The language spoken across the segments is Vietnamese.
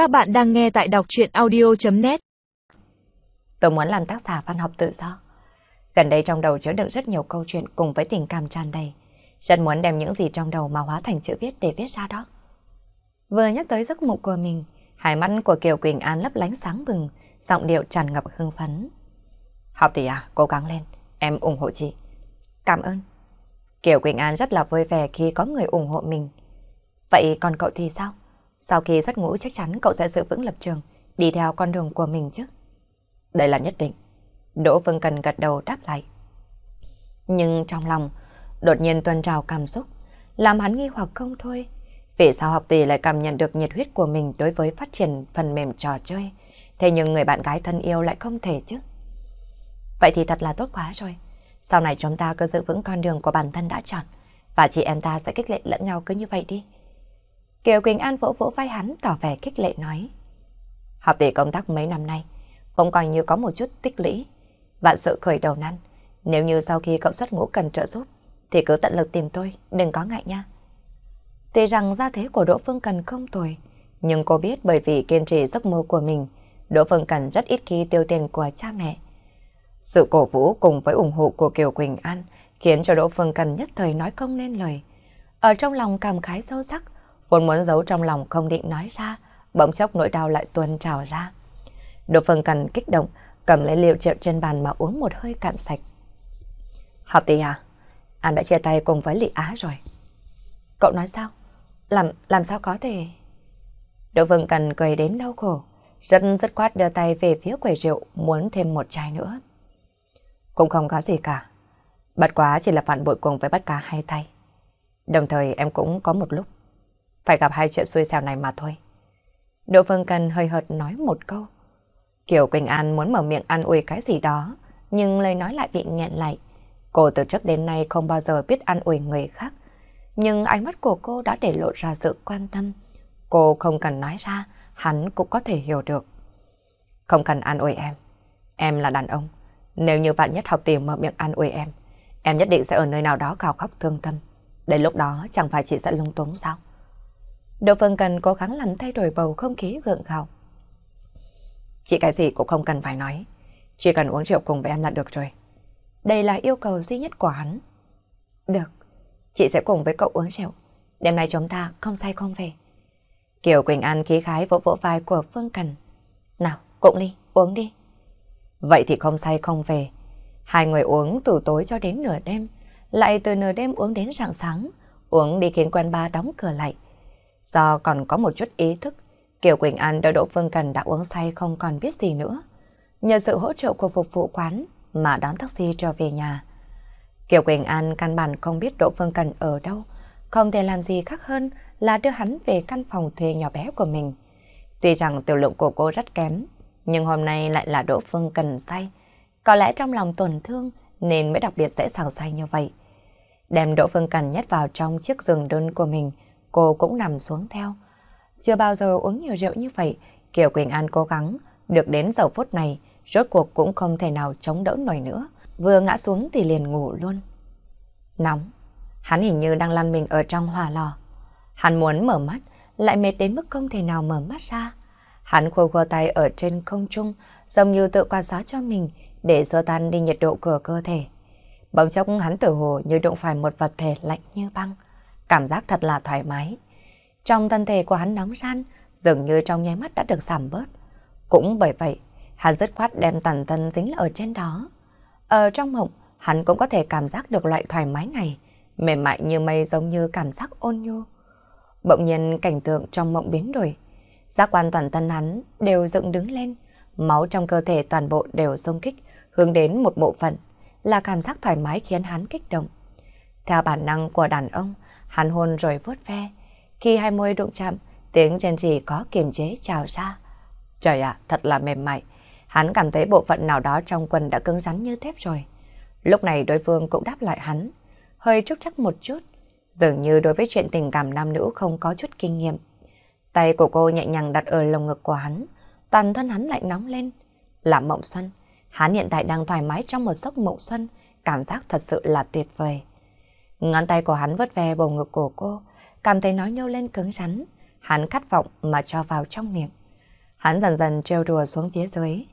Các bạn đang nghe tại đọc truyện audio.net Tôi muốn làm tác giả văn học tự do. Gần đây trong đầu chứa đựng rất nhiều câu chuyện cùng với tình cảm tràn đầy. Rất muốn đem những gì trong đầu mà hóa thành chữ viết để viết ra đó. Vừa nhắc tới giấc mộng của mình, hai mắt của Kiều Quỳnh An lấp lánh sáng bừng, giọng điệu tràn ngập hưng phấn. Học tỷ à, cố gắng lên, em ủng hộ chị. Cảm ơn. Kiều Quỳnh An rất là vui vẻ khi có người ủng hộ mình. Vậy còn cậu thì sao? Sau khi xuất ngũ chắc chắn cậu sẽ giữ vững lập trường, đi theo con đường của mình chứ. Đây là nhất định. Đỗ Vân Cần gật đầu đáp lại. Nhưng trong lòng, đột nhiên tuần trào cảm xúc, làm hắn nghi hoặc không thôi. Vì sao học tỷ lại cảm nhận được nhiệt huyết của mình đối với phát triển phần mềm trò chơi, thế nhưng người bạn gái thân yêu lại không thể chứ? Vậy thì thật là tốt quá rồi. Sau này chúng ta cứ giữ vững con đường của bản thân đã chọn, và chị em ta sẽ kích lệ lẫn nhau cứ như vậy đi. Kiều Quỳnh An vỗ vỗ vai hắn tỏ vẻ kích lệ nói. Học tỷ công tác mấy năm nay, cũng coi như có một chút tích lũy. Vạn sự khởi đầu nan nếu như sau khi cậu xuất ngũ cần trợ giúp, thì cứ tận lực tìm tôi, đừng có ngại nha. Tuy rằng gia thế của Đỗ Phương Cần không tồi, nhưng cô biết bởi vì kiên trì giấc mơ của mình, Đỗ Phương Cần rất ít khi tiêu tiền của cha mẹ. Sự cổ vũ cùng với ủng hộ của Kiều Quỳnh An khiến cho Đỗ Phương Cần nhất thời nói không nên lời. Ở trong lòng cảm khái sâu sắc, vốn muốn giấu trong lòng không định nói ra, bỗng chốc nỗi đau lại tuôn trào ra. Đỗ Phương Cần kích động, cầm lấy liệu rượu trên bàn mà uống một hơi cạn sạch. Học tỷ à, anh đã chia tay cùng với Lị Á rồi. Cậu nói sao? Làm làm sao có thể? Đỗ Phương Cần cười đến đau khổ, rất dứt khoát đưa tay về phía quầy rượu muốn thêm một chai nữa. Cũng không có gì cả. Bất quá chỉ là phản bội cùng với bất cá hai tay. Đồng thời em cũng có một lúc phải gặp hai chuyện xui xẻo này mà thôi. Đỗ Phương Cần hơi hợt nói một câu. Kiều Quỳnh An muốn mở miệng an ủi cái gì đó, nhưng lời nói lại bị nghẹn lại. Cô từ trước đến nay không bao giờ biết an ủi người khác. Nhưng ánh mắt của cô đã để lộ ra sự quan tâm. Cô không cần nói ra, hắn cũng có thể hiểu được. Không cần an ủi em. Em là đàn ông. Nếu như bạn nhất học tìm mở miệng an ủi em, em nhất định sẽ ở nơi nào đó gào khóc thương tâm. Đến lúc đó chẳng phải chị sẽ lung túng sao? Đỗ Phương Cần cố gắng làm thay đổi bầu không khí gượng gạo. Chị cái gì cũng không cần phải nói. Chỉ cần uống rượu cùng với em là được rồi. Đây là yêu cầu duy nhất của hắn. Được, chị sẽ cùng với cậu uống rượu. Đêm nay chúng ta không say không về. Kiều Quỳnh An khí khái vỗ vỗ vai của Phương Cần. Nào, cũng đi, uống đi. Vậy thì không say không về. Hai người uống từ tối cho đến nửa đêm, lại từ nửa đêm uống đến rạng sáng, uống đi khiến quán bar đóng cửa lại. Do còn có một chút ý thức, Kiều Quỳnh An đỡ Đỗ Phương Cần đã uống say không còn biết gì nữa. Nhờ sự hỗ trợ của phục vụ quán mà đón taxi trở về nhà. Kiều Quỳnh An căn bản không biết Đỗ Phương Cần ở đâu, không thể làm gì khác hơn là đưa hắn về căn phòng thuê nhỏ bé của mình. Tuy rằng tiểu lượng của cô rất kém, nhưng hôm nay lại là Đỗ Phương Cần say. Có lẽ trong lòng tổn thương nên mới đặc biệt dễ dàng say như vậy. Đem Đỗ Phương Cần nhét vào trong chiếc giường đơn của mình, cô cũng nằm xuống theo. Chưa bao giờ uống nhiều rượu như vậy, Kiều Quỳnh An cố gắng, được đến giờ phút này, rốt cuộc cũng không thể nào chống đỡ nổi nữa. Vừa ngã xuống thì liền ngủ luôn. Nóng, hắn hình như đang lăn mình ở trong hỏa lò. Hắn muốn mở mắt, lại mệt đến mức không thể nào mở mắt ra. Hắn khô khô tay ở trên không trung, giống như tự quan sát cho mình để xua tan đi nhiệt độ của cơ thể. Bỗng chốc hắn tự hồ như đụng phải một vật thể lạnh như băng cảm giác thật là thoải mái. Trong thân thể của hắn nóng ran, dường như trong nháy mắt đã được giảm bớt. Cũng bởi vậy, hắn dứt khoát đem toàn thân dính ở trên đó. Ở trong mộng, hắn cũng có thể cảm giác được loại thoải mái này, mềm mại như mây giống như cảm giác ôn nhu. Bỗng nhiên cảnh tượng trong mộng biến đổi. Giác quan toàn thân hắn đều dựng đứng lên, máu trong cơ thể toàn bộ đều xung kích, hướng đến một bộ phận, là cảm giác thoải mái khiến hắn kích động. Theo bản năng của đàn ông, Hắn hôn rồi vuốt ve. Khi hai môi đụng chạm, tiếng chân chỉ có kiềm chế trào ra. Trời ạ, thật là mềm mại. Hắn cảm thấy bộ phận nào đó trong quần đã cứng rắn như thép rồi. Lúc này đối phương cũng đáp lại hắn. Hơi trúc chắc một chút. Dường như đối với chuyện tình cảm nam nữ không có chút kinh nghiệm. Tay của cô nhẹ nhàng đặt ở lồng ngực của hắn. Toàn thân hắn lại nóng lên. Là mộng xuân. Hắn hiện tại đang thoải mái trong một giấc mộng xuân. Cảm giác thật sự là tuyệt vời. Ngón tay của hắn vớt ve bầu ngực của cô, cảm thấy nói nhô lên cứng rắn. Hắn khát vọng mà cho vào trong miệng. Hắn dần dần trêu đùa xuống phía dưới.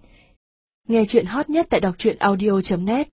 Nghe chuyện hot nhất tại đọc truyện audio.net